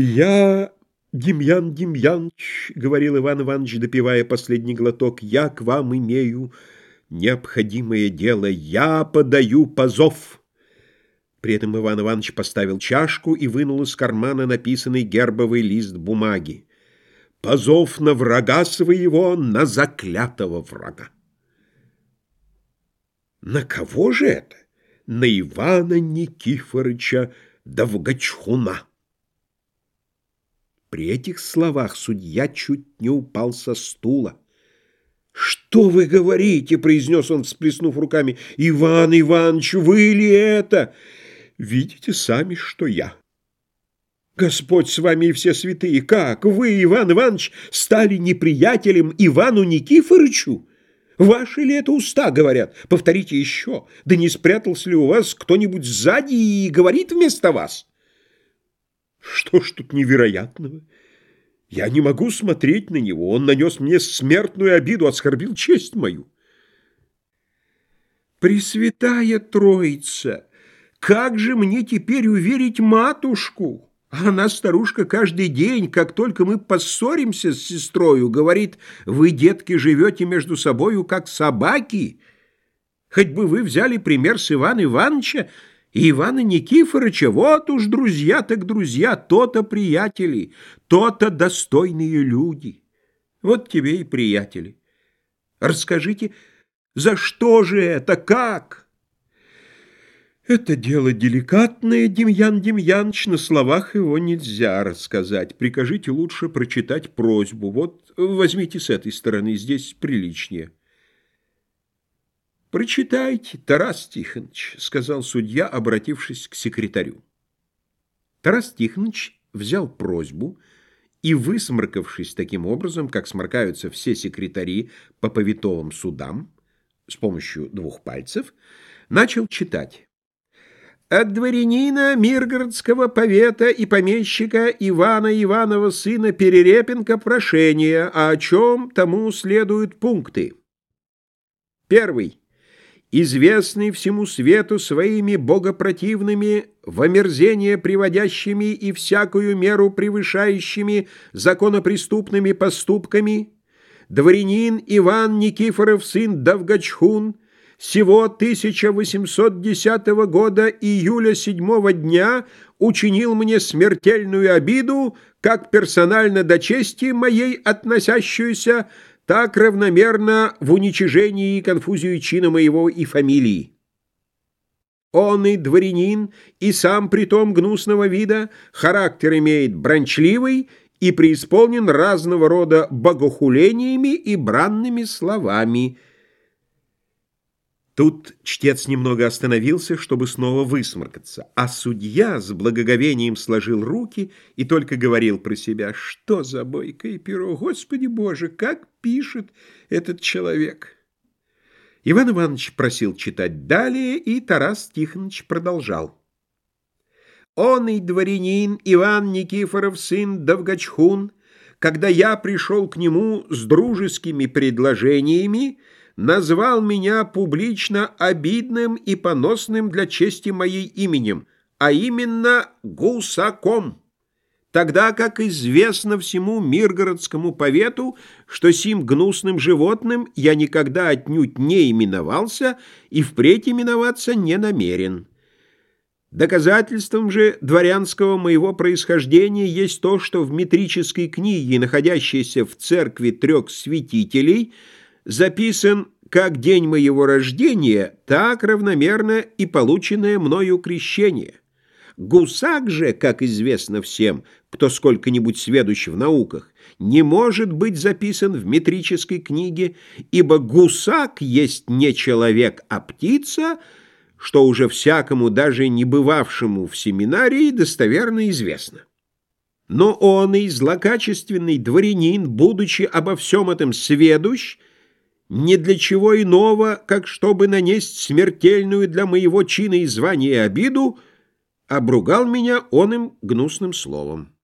«Я, Демьян Демьяныч, — говорил Иван Иванович, допивая последний глоток, — я к вам имею необходимое дело. Я подаю позов». При этом Иван Иванович поставил чашку и вынул из кармана написанный гербовый лист бумаги. «Позов на врага своего, на заклятого врага». На кого же это? На Ивана Никифорыча Довгачхуна. При этих словах судья чуть не упал со стула. «Что вы говорите?» — произнес он, всплеснув руками. «Иван Иванович, вы ли это?» «Видите сами, что я». «Господь с вами и все святые! Как вы, Иван Иванович, стали неприятелем Ивану Никифорычу?» Ваши ли это уста говорят? Повторите еще. Да не спрятался ли у вас кто-нибудь сзади и говорит вместо вас? Что ж тут невероятного? Я не могу смотреть на него. Он нанес мне смертную обиду, оскорбил честь мою. Пресвятая Троица, как же мне теперь уверить матушку? Она, старушка, каждый день, как только мы поссоримся с сестрою, говорит, вы, детки, живете между собою, как собаки. Хоть бы вы взяли пример с Ивана Ивановича и Ивана Никифоровича. Вот уж друзья так друзья, то-то приятели, то-то достойные люди. Вот тебе и приятели. Расскажите, за что же это, как?» Это дело деликатное, Демьян Демьяныч, на словах его нельзя рассказать. Прикажите лучше прочитать просьбу. Вот возьмите с этой стороны, здесь приличнее. «Прочитайте, Тарас Тихонович», — сказал судья, обратившись к секретарю. Тарас Тихонович взял просьбу и, высморкавшись таким образом, как сморкаются все секретари по повитовым судам, с помощью двух пальцев, начал читать. От дворянина Миргородского повета и помещика Ивана Иванова сына Перерепенко прошение, а о чем тому следуют пункты. Первый. Известный всему свету своими богопротивными, в омерзение приводящими и всякую меру превышающими законопреступными поступками, дворянин Иван Никифоров, сын Давгачхун, сего 1810 года июля 7 дня учинил мне смертельную обиду, как персонально до чести моей относящуюся, так равномерно в уничижении и конфузию чина моего и фамилии. Он и дворянин, и сам притом гнусного вида, характер имеет брончливый и преисполнен разного рода богохулениями и бранными словами – Тут чтец немного остановился, чтобы снова высморкаться, а судья с благоговением сложил руки и только говорил про себя, что за бойкое перо, Господи Боже, как пишет этот человек. Иван Иванович просил читать далее, и Тарас Тихонович продолжал. Он и дворянин Иван Никифоров, сын Довгачхун, когда я пришел к нему с дружескими предложениями, назвал меня публично обидным и поносным для чести моей именем, а именно гусаком, тогда как известно всему миргородскому повету, что сим гнусным животным я никогда отнюдь не именовался и впредь именоваться не намерен. Доказательством же дворянского моего происхождения есть то, что в метрической книге, находящейся в церкви трех святителей, записан как день моего рождения, так равномерно и полученное мною крещение. Гусак же, как известно всем, кто сколько-нибудь сведущ в науках, не может быть записан в метрической книге, ибо гусак есть не человек, а птица, что уже всякому, даже не бывавшему в семинарии, достоверно известно. Но он и злокачественный дворянин, будучи обо всем этом сведущ, не для чего иного, как чтобы нанесть смертельную для моего чина и звания обиду, обругал меня он им гнусным словом.